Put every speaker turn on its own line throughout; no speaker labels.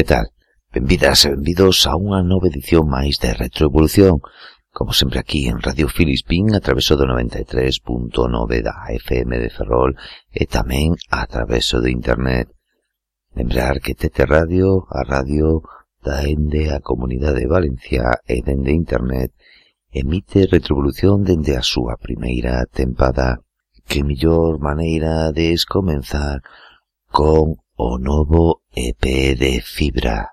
Que tal? Benvidas e benvidos a unha nova edición máis de Retroevolución. Como sempre aquí en Radio Filispín a traveso do 93.9 da FM de Ferrol e tamén a traveso de Internet. Lembrar que Tete Radio, a radio da Ende a Comunidade Valencia e dende Internet emite Retroevolución dende a súa primeira tempada. Que mellor maneira de comenzar con o novo EP de Fibra.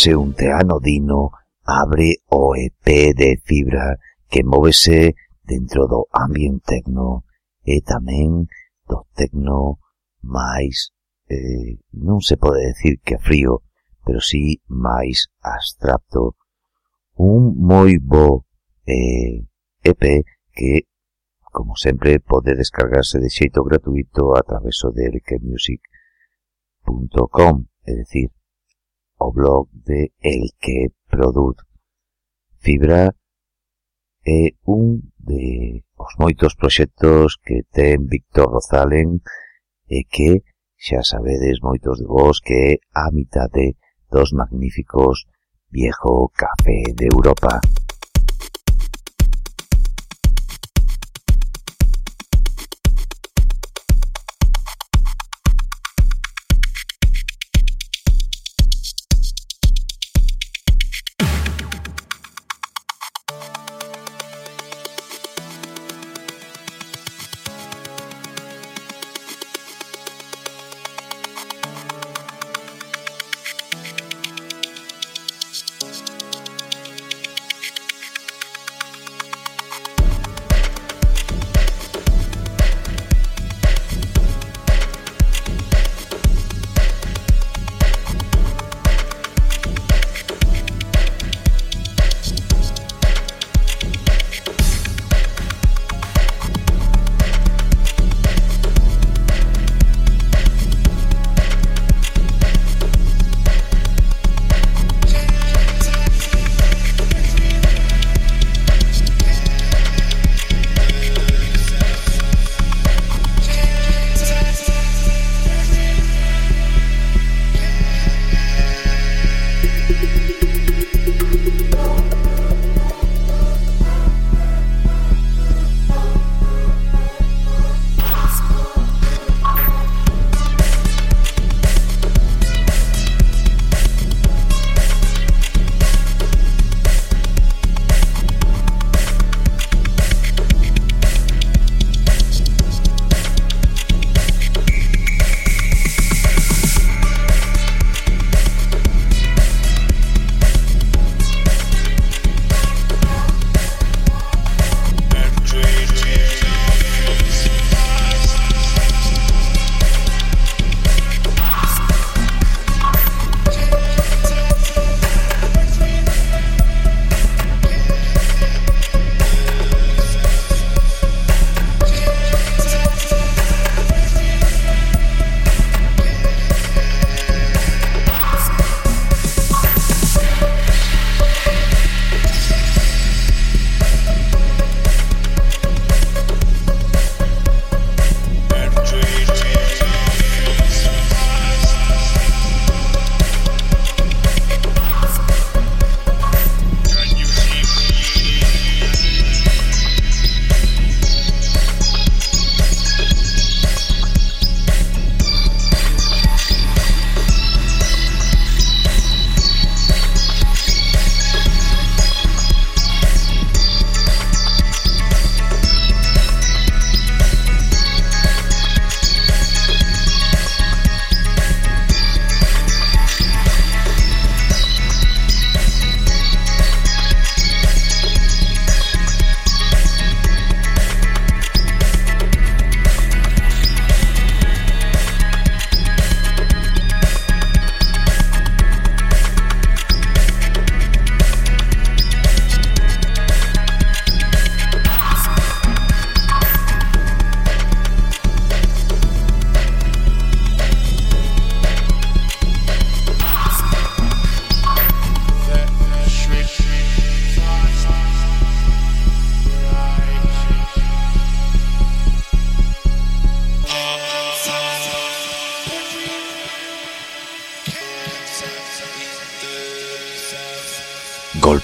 canse un teano Dino abre o EP de fibra que móvese dentro do ambiente tecno e tamén do tecno máis, eh, non se pode decir que frío, pero sí máis abstracto. Un moi bo eh, EP que, como sempre, pode descargarse de xeito gratuito a traveso de elkemusic.com, é dicir, o blog de El que produt. fibra é un de os moitos proxectos que ten Víctor Rozalen e que xa sabedes moitos de vos que é a mitade dos magníficos Viejo Café de Europa.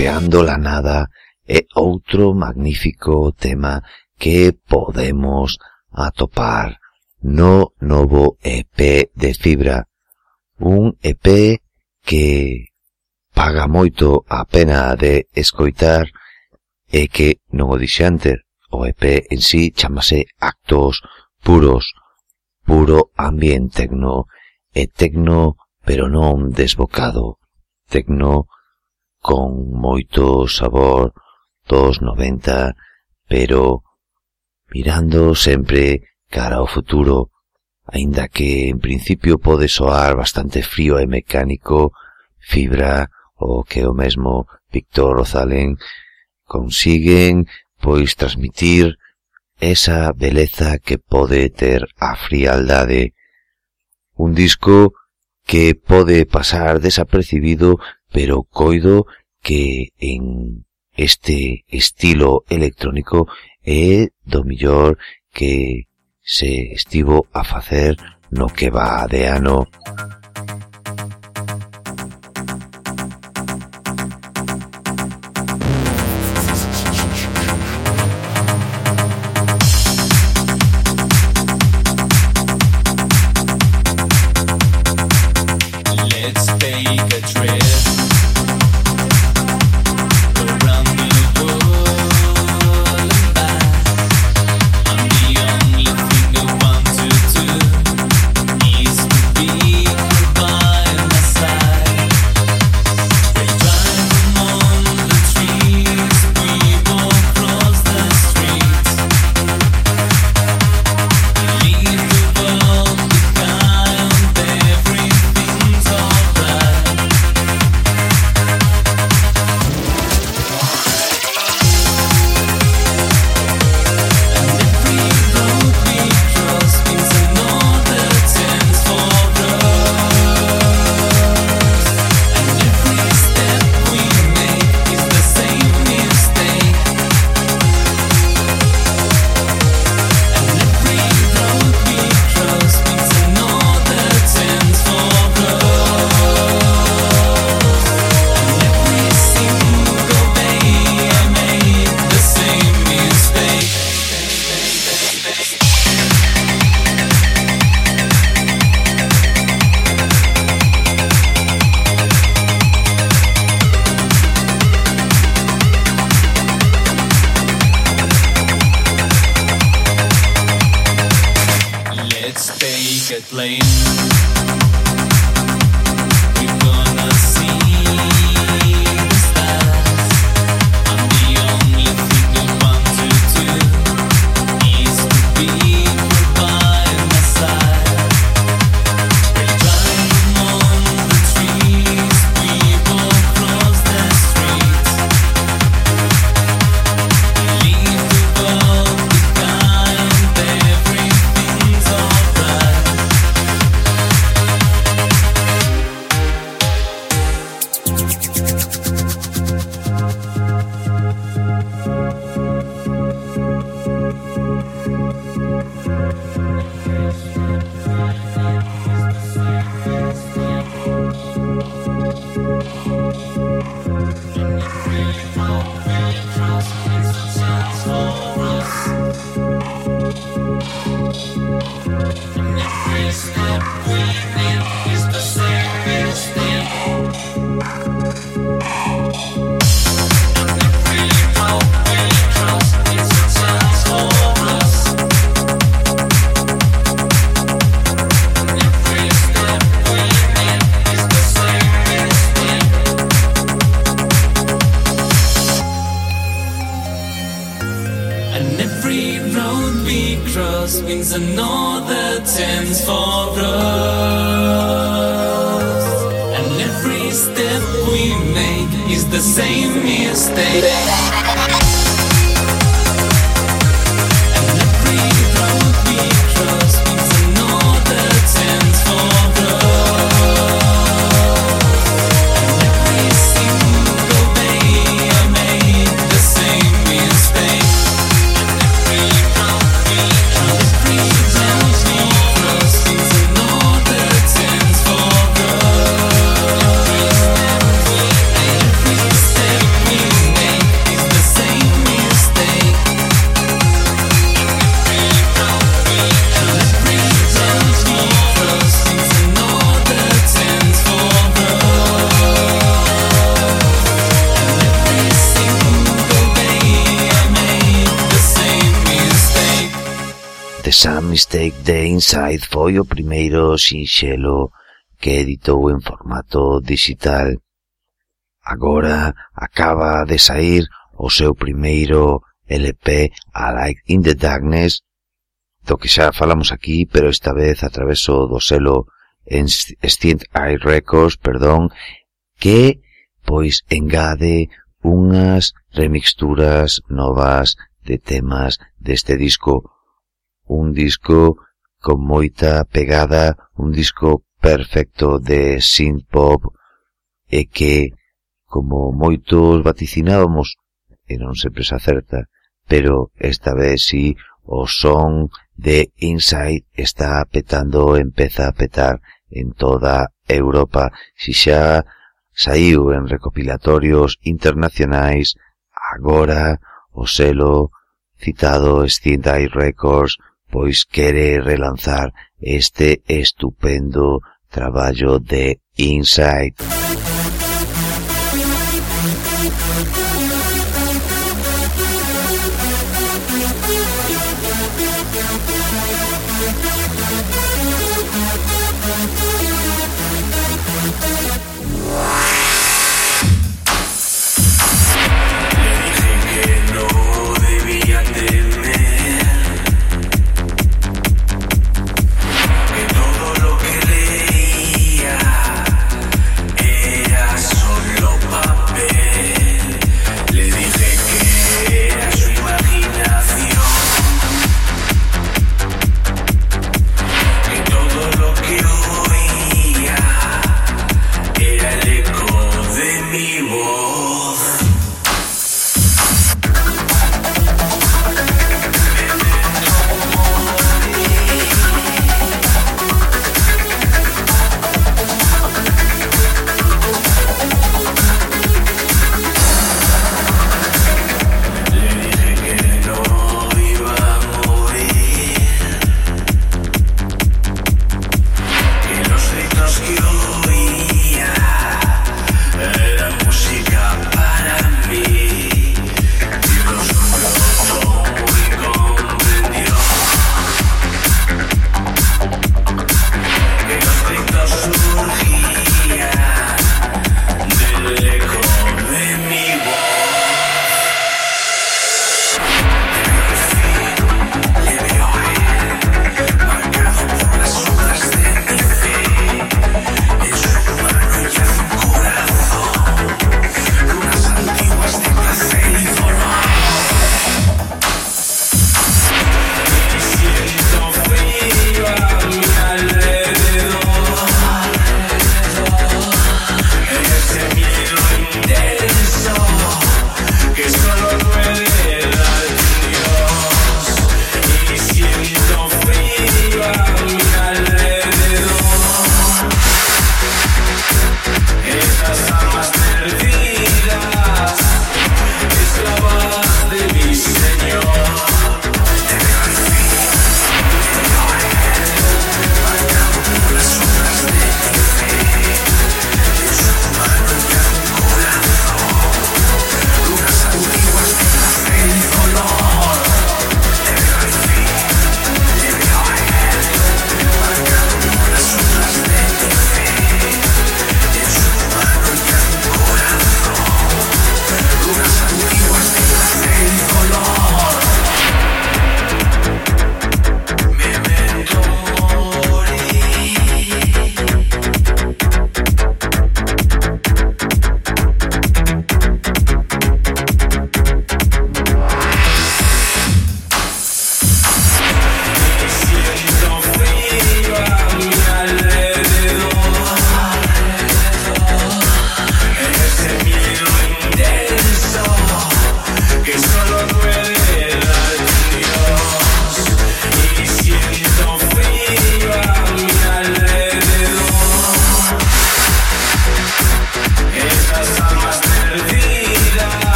Golpeando la nada é outro magnífico tema que podemos atopar no novo EP de Fibra. Un EP que paga moito a pena de escoitar e que non o dixe. O EP en sí chamase Actos Puros, puro ambiente tecno e tecno pero non desbocado, tecno con moito sabor dos 90, pero mirando sempre cara ao futuro, aínda que en principio pode soar bastante frío e mecánico, Fibra o que o mesmo Víctor Ozalén consiguen
pois transmitir esa beleza que pode ter a frialdade. Un disco que pode pasar desapercibido pero coido que en este estilo electrónico é do millor que se estivo a facer no que va de ano. Thank you. Inside foi o primeiro sinxelo que editou en formato digital. Agora acaba de sair o seu primeiro LP A Light in the Darkness do que xa falamos aquí, pero esta vez a traveso do selo Extient Eye Records, perdón, que pois engade unhas remixturas novas
de temas deste disco. Un disco con moita pegada, un disco perfecto de synth pop e que, como moitos vaticinábamos, e non sempre se acerta, pero esta vez si sí, o son de Inside está petando, empeza a petar en toda Europa, si xa saiu en recopilatorios internacionais, agora o selo citado Steam Records pois quere relanzar este estupendo traballo de Insight.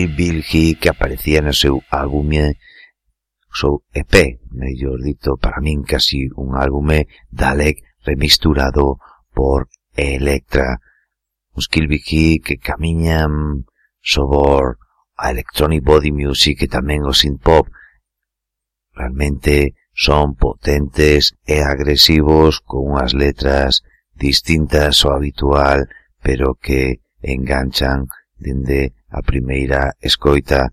Kill Bill que aparecía no seu álbume seu EP, mellor dito, para min casi un álbume Dalek remisturado por Electra. Os Kill Bill que camiñan sobor a electronic body music e tamén o synth pop. Realmente son potentes e agresivos con unhas letras distintas ao habitual, pero que enganchan dende a primeira escoita.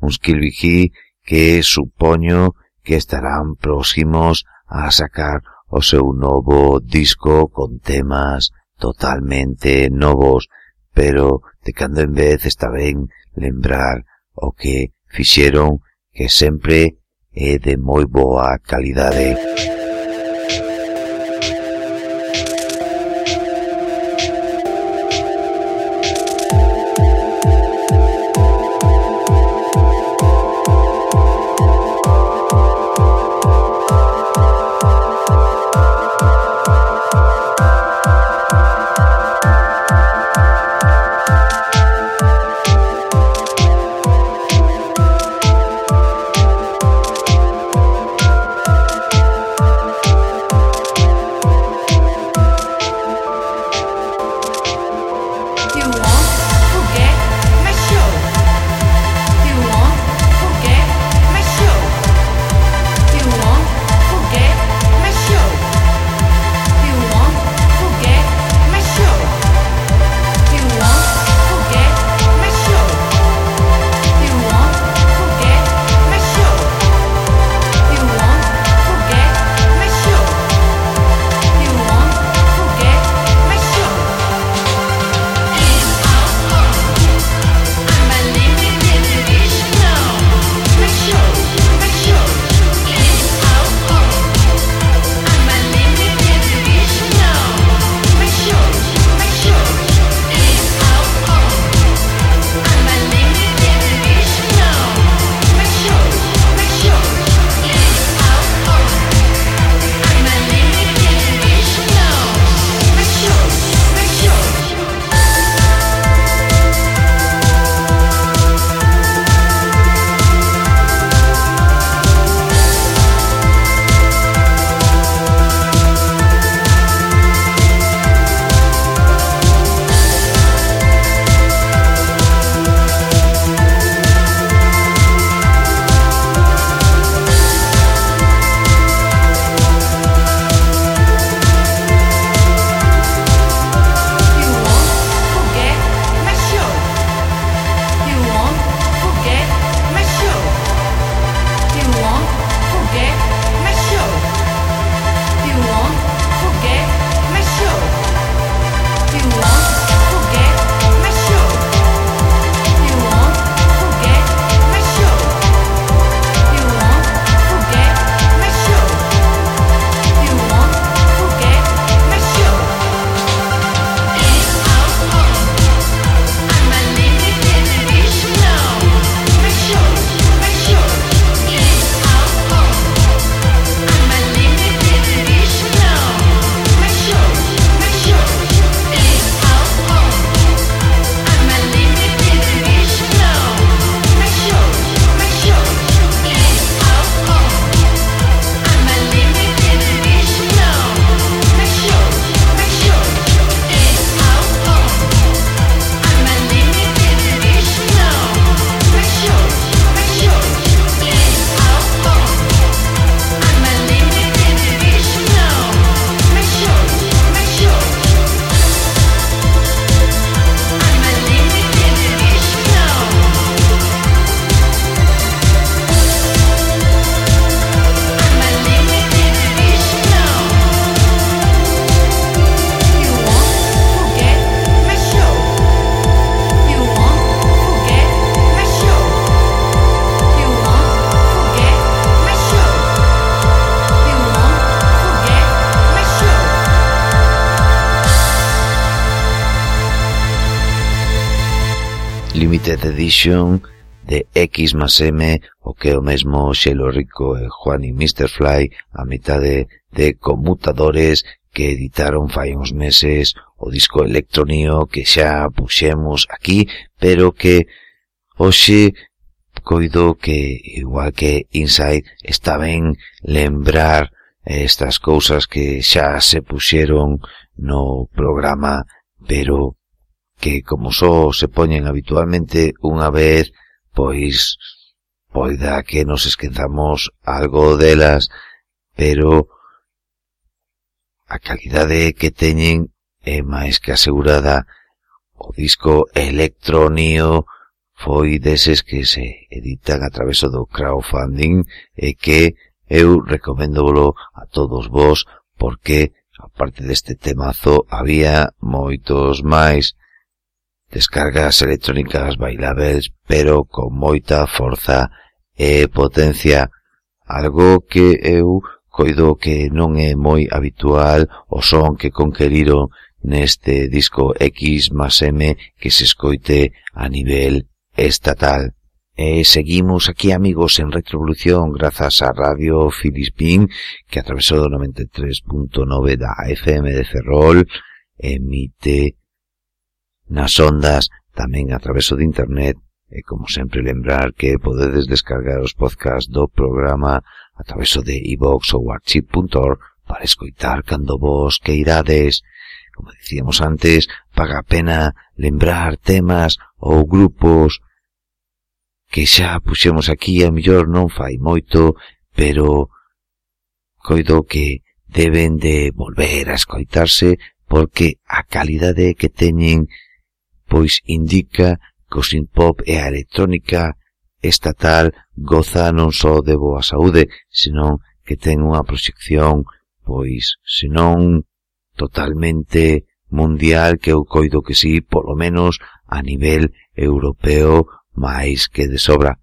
Uns Kilvijí que supoño que estarán próximos a sacar o seu novo disco con temas totalmente novos, pero de cando en vez está ben lembrar o que fixeron que sempre é de moi boa calidade. Limited Edition de X más M, o que o mesmo Xelo Rico e Juan y Mr. Fly, a metade de conmutadores que editaron fai uns meses o disco electronio que xa puxemos aquí, pero que hoxe coido que, igual que Inside, está ben lembrar estas cousas que xa se puxeron no programa, pero que como só se poñen habitualmente unha vez, pois poida que nos esquezamos algo delas, pero a calidade que teñen é máis que asegurada. O disco Electronio foi deses que se editan a través do crowdfunding e que eu recomendovolo a todos vos porque, aparte deste temazo, había moitos máis descargas electrónicas bailables, pero con moita forza e potencia, algo que eu coido que non é moi habitual o son que conqueriron neste disco X más M que se escoite a nivel estatal. E seguimos aquí, amigos, en Retrovolución, grazas a Radio Filispín, que a través do 93.9 da FM de Ferrol emite nas ondas, tamén a traveso de internet, e como sempre lembrar que podedes descargar os podcasts do programa a traveso de iVox e ou archive.org para escoitar cando vos queirades. Como dicíamos antes, paga a pena lembrar temas ou grupos que xa puxemos aquí, a mellor non fai moito, pero coido que deben de volver a escoitarse porque a calidade que teñen pois indica que o synpop e a electrónica estatal goza non só de boa saúde, senón que ten unha proxección, pois, senón totalmente mundial que eu coido que sí, polo menos a nivel europeo, máis que de sobra.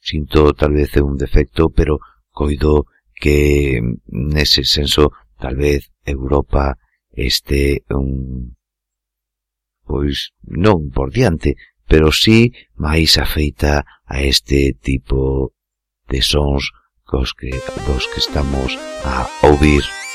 Sinto tal vez un defecto, pero coido que nese senso tal vez Europa este un, pois non por diante, pero sí máis afeita a este tipo de sons cos que, dos que estamos a ouvir.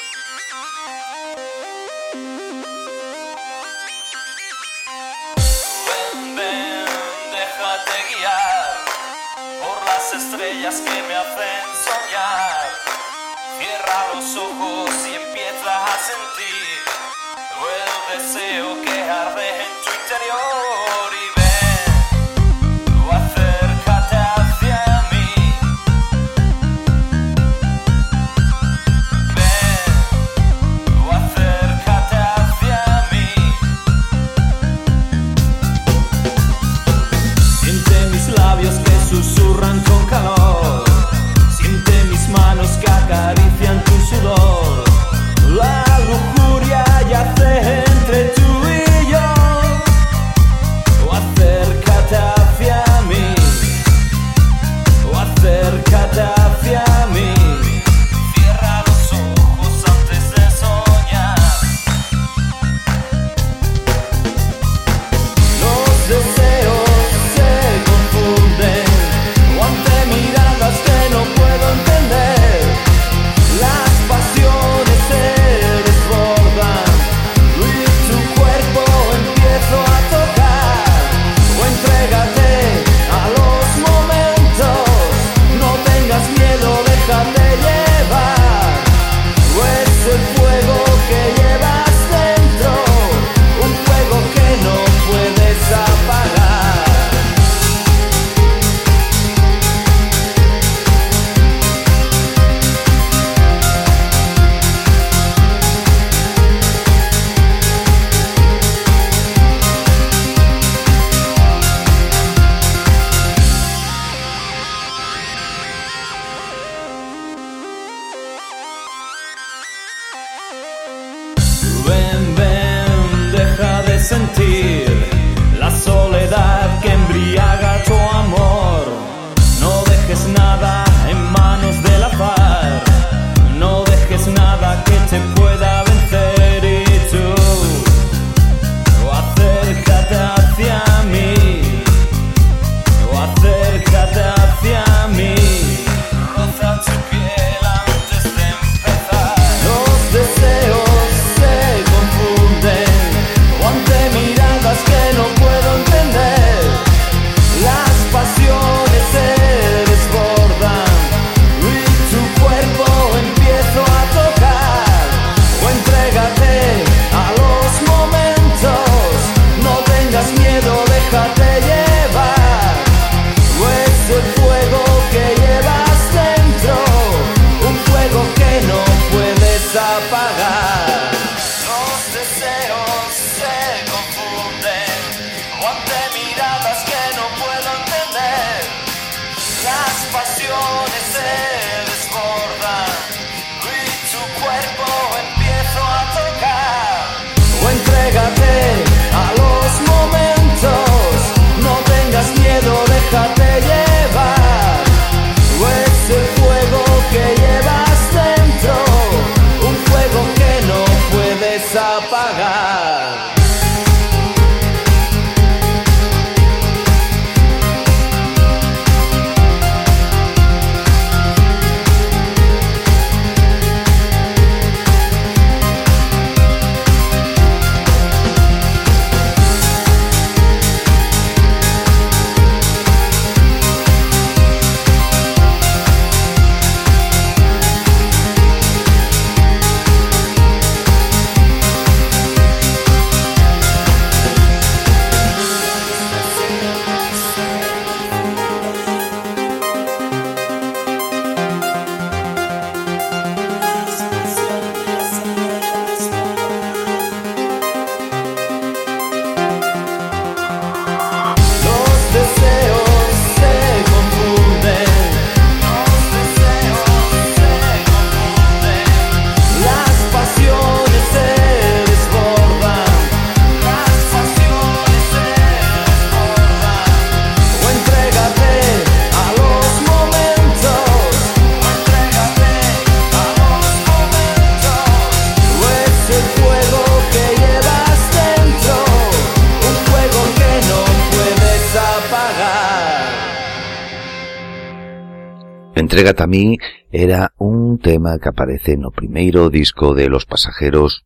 entrega tamén era un tema que aparece no primeiro disco de Los Pasajeros,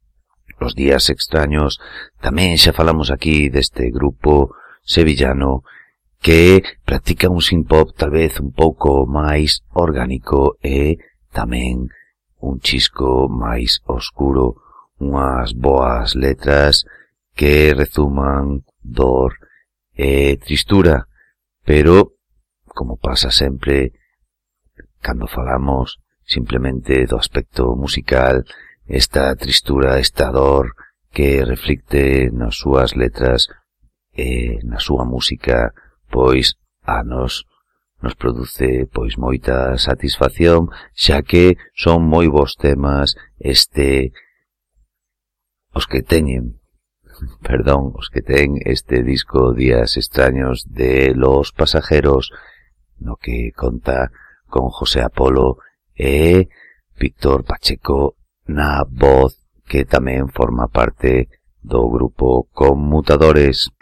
Los Días Extraños. Tamén xa falamos aquí deste grupo sevillano que practica un synth-pop tal vez un pouco máis orgánico e tamén un chisco máis oscuro, unhas boas letras que rezuman dor e tristura, pero, como pasa sempre, cando falamos simplemente do aspecto musical, esta tristura, esta dor que reflicte nas súas letras eh, e na súa música, pois a nos nos produce pois moita satisfacción, xa que son moi bons temas este os que teñen perdón, os que ten este disco Días extraños de los pasajeros no que conta con José Apolo e Víctor Pacheco na voz que tamén forma parte do grupo Conmutadores.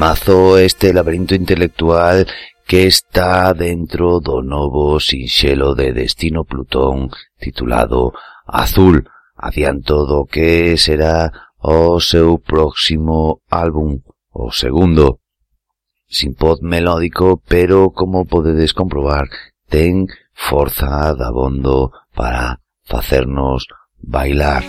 temazo este laberinto intelectual que está dentro do novo sinxelo de Destino Plutón titulado Azul, adianto do que será o seu próximo álbum, o segundo. Sin pod melódico, pero como podedes comprobar, ten forza dabondo para facernos bailar.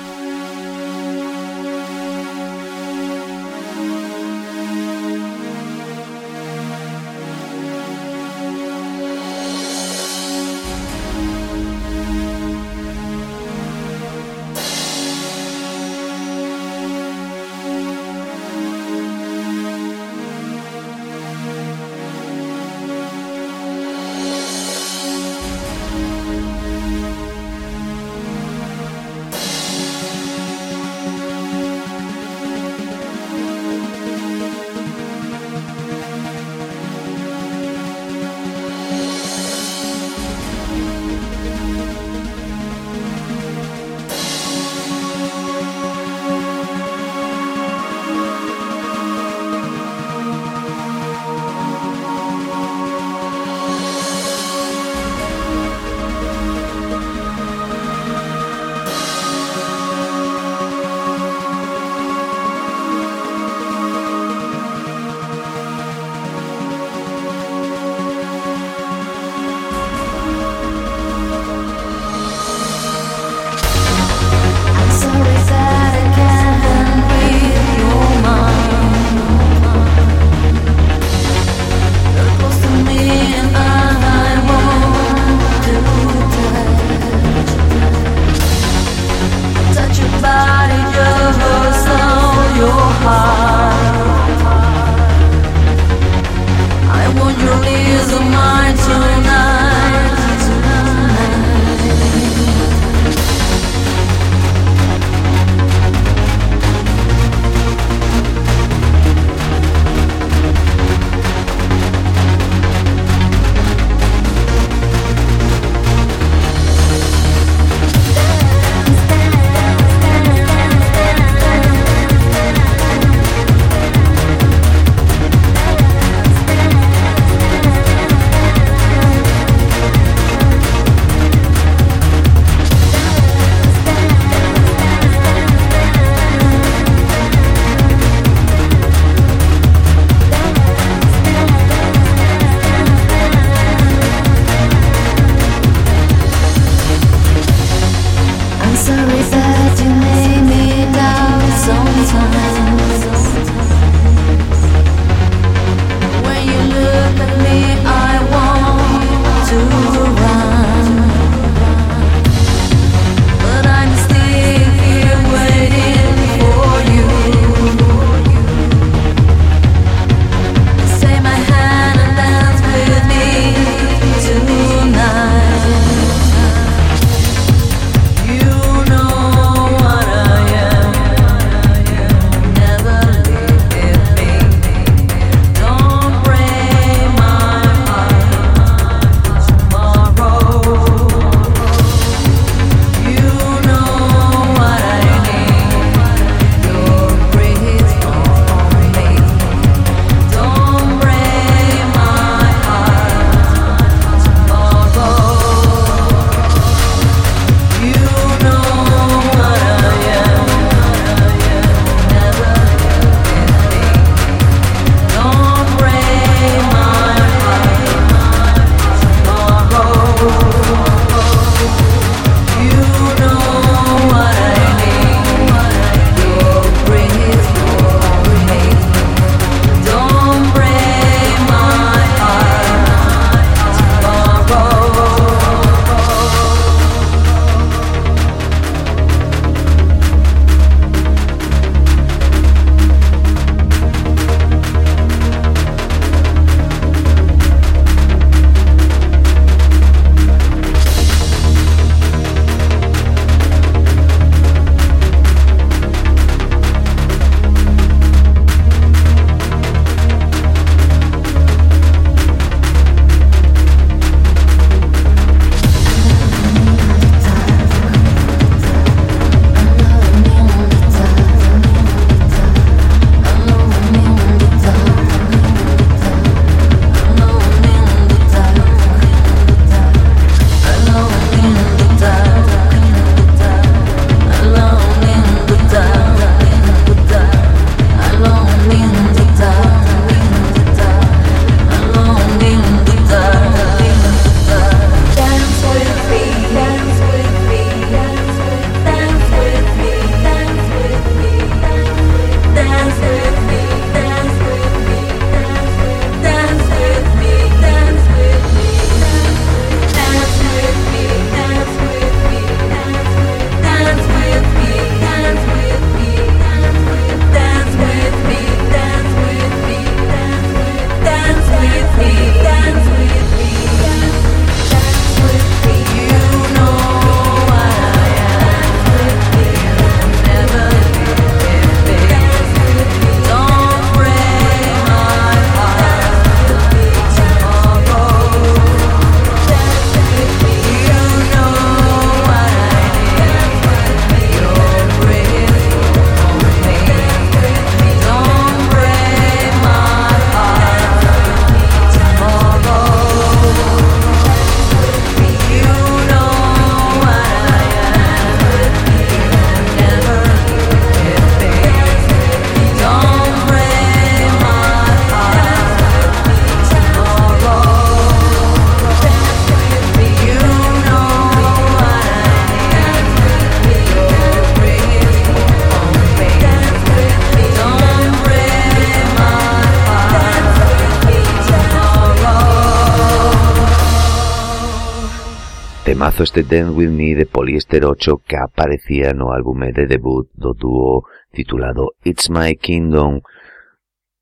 Temazo este Dance With Me de Polyester 8 que aparecía no álbume de debut do dúo titulado It's My Kingdom,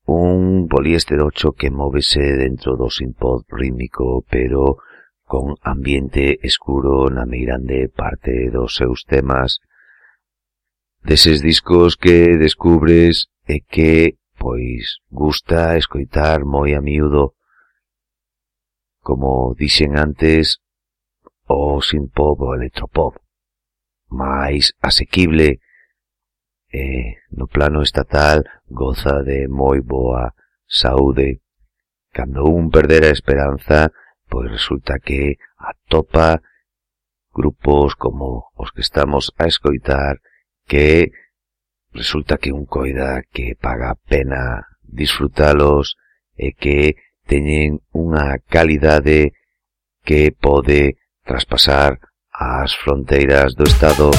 un Polyester 8 que móvese dentro do synthpop rítmico, pero con ambiente escuro na meirande parte dos seus temas, deses discos que descubres e que, pois, gusta escoitar moi a miúdo. Como dixen antes, o synthpop ou electropop máis asequible eh, no plano estatal goza de moi boa saúde. Cando un perder a esperanza, pois resulta que atopa grupos como os que estamos a escoitar que resulta que un coida que paga pena disfrutalos e que teñen unha calidade que pode traspasar as fronteiras do Estado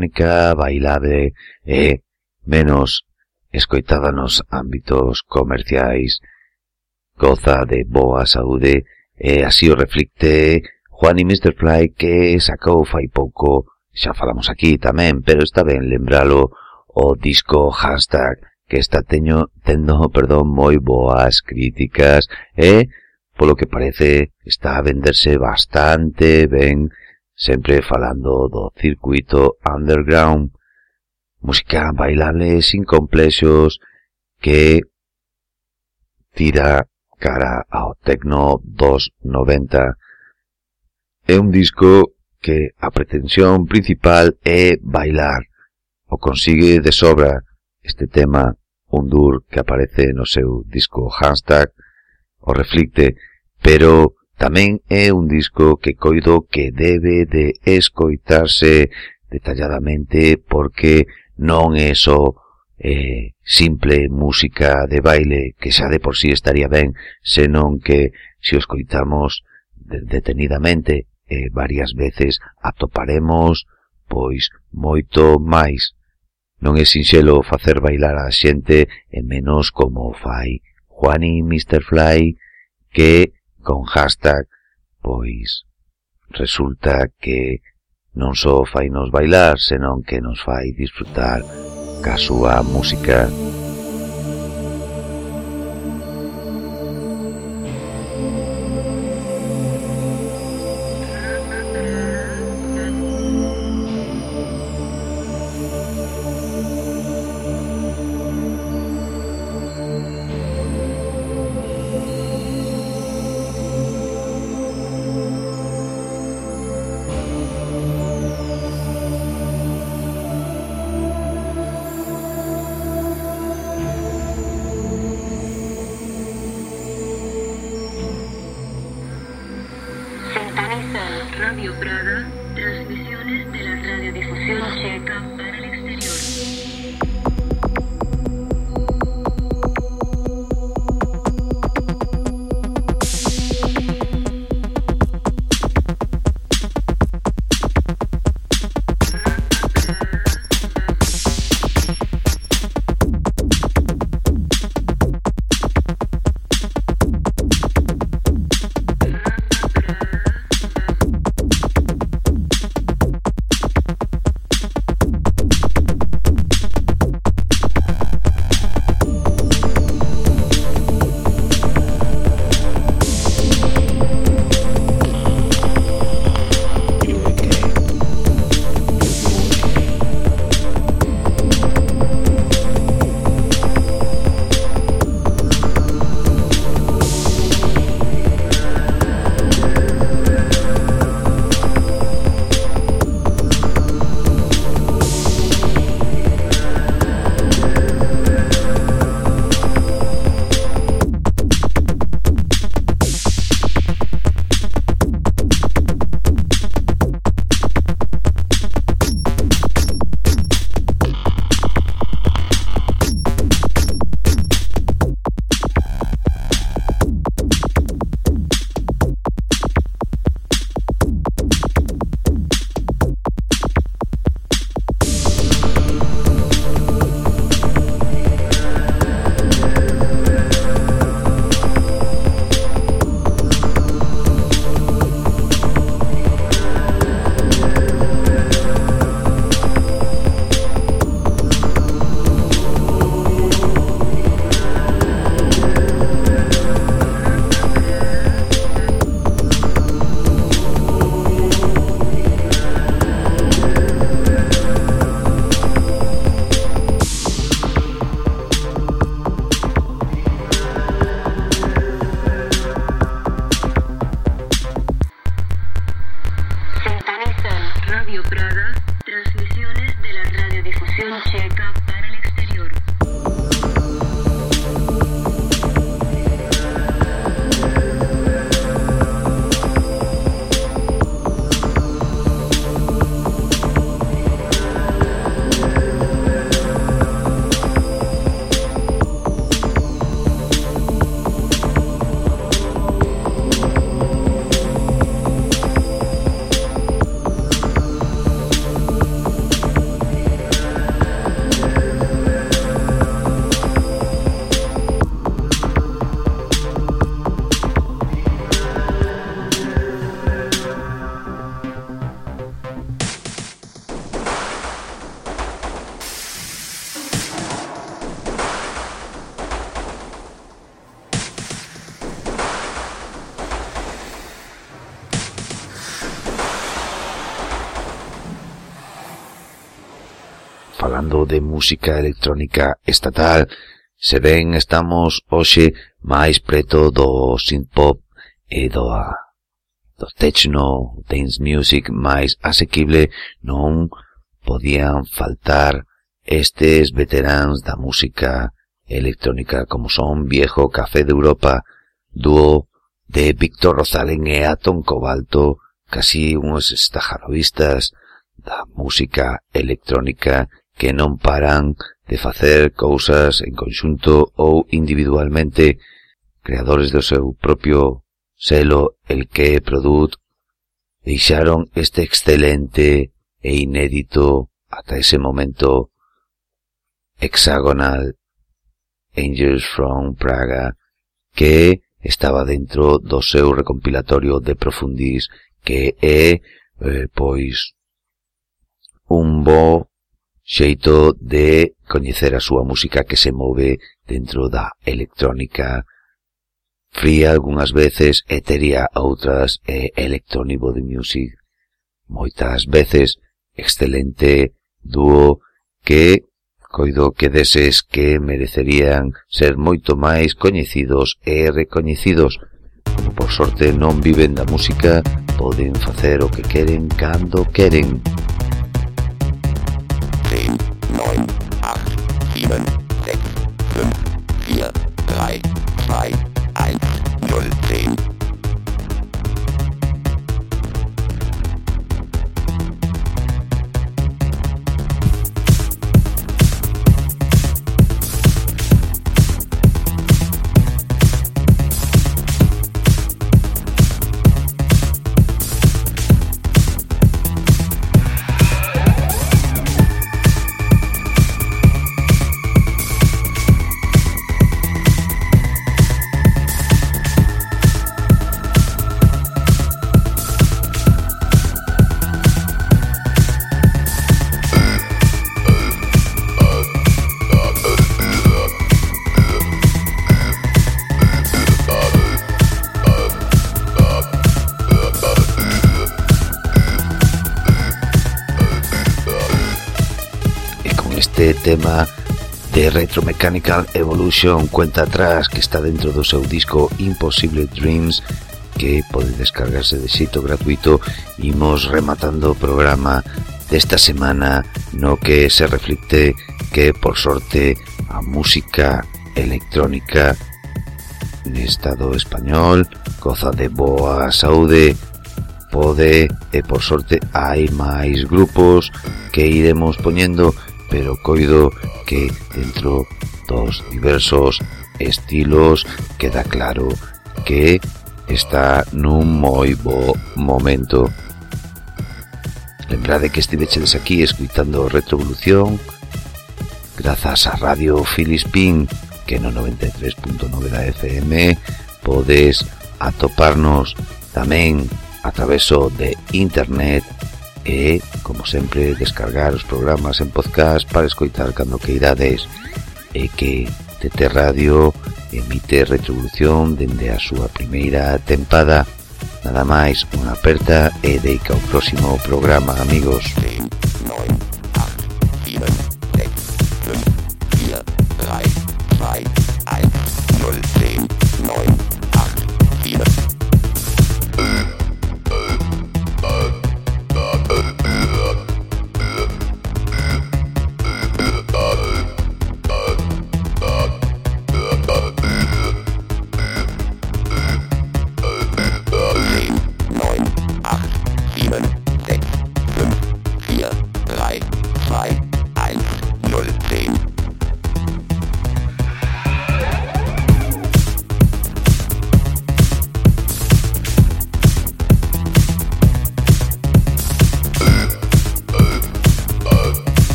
electrónica bailable e menos escoitada nos ámbitos comerciais. Goza de boa saúde e así o reflicte Juan y Mr. Fly que sacou fai pouco, xa falamos aquí tamén, pero está ben lembralo, o disco hashtag que está teño, tendo perdón, moi boas críticas e, polo que parece, está a venderse bastante ben sempre falando do circuito underground, música bailable sin complexos que tira cara ao tecno 290. É un disco que a pretensión principal é bailar. O consigue de sobra este tema Undur que aparece no seu disco Handstag o reflicte, pero Tamén é un disco que coido que debe de escoitarse detalladamente porque non é só eh, simple música de baile que xa de por sí estaría ben, senón que se os coitamos detenidamente eh, varias veces atoparemos pois moito máis. Non é sinxelo facer bailar a xente e menos como fai Juani Mr. Fly que con hashtag, pois resulta que non só fai nos bailar, senón que nos fai disfrutar ca súa música. Radio Praga, transmisiones de la radiodifusión checa. falando de música electrónica estatal. Se ben estamos hoxe máis preto do synth-pop e do, ah, do techno, dance music máis asequible, non podían faltar estes veteráns da música electrónica como son Viejo Café de Europa, dúo de Víctor Rosalén e Atom Cobalto, casi uns estajarovistas da música electrónica que non paran de facer cousas en conxunto ou individualmente, creadores do seu propio selo El que Produt, deixaron este excelente e inédito ata ese momento hexagonal Angels from Praga que estaba dentro do seu recompilatorio de profundis que é, eh, pois, un bo xeito de coñecer a súa música que se move dentro da electrónica fría algunhas veces, etérea outras e electrónico de music moitas veces. Excelente dúo que coido que deses que merecerían ser moito máis coñecidos e recoñecidos. Como por sorte non viven da música poden facer o que queren cando queren.
9, 8, 7, 6, 5, 4, 3, 2, 1, 0,
tema de Retro Mechanical Evolution cuenta atrás que está dentro do seu disco Impossible Dreams que pode descargarse de xeito gratuito imos rematando o programa desta semana no que se reflicte que por sorte a música electrónica en estado español goza de boa saúde pode e por sorte hai máis grupos que iremos poñendo pero coido que dentro dos diversos estilos queda claro que está nun moi bo momento. Lembrade que estivechedes aquí escuitando Retrovolución grazas a Radio Filispín que no 93.9 da FM podes atoparnos tamén a traveso de internet e, como sempre, descargar os programas en podcast para escoitar cando que idades e que TT Radio emite retribución dende a súa primeira tempada. Nada máis, unha aperta e deica ao próximo programa, amigos. Sí, no.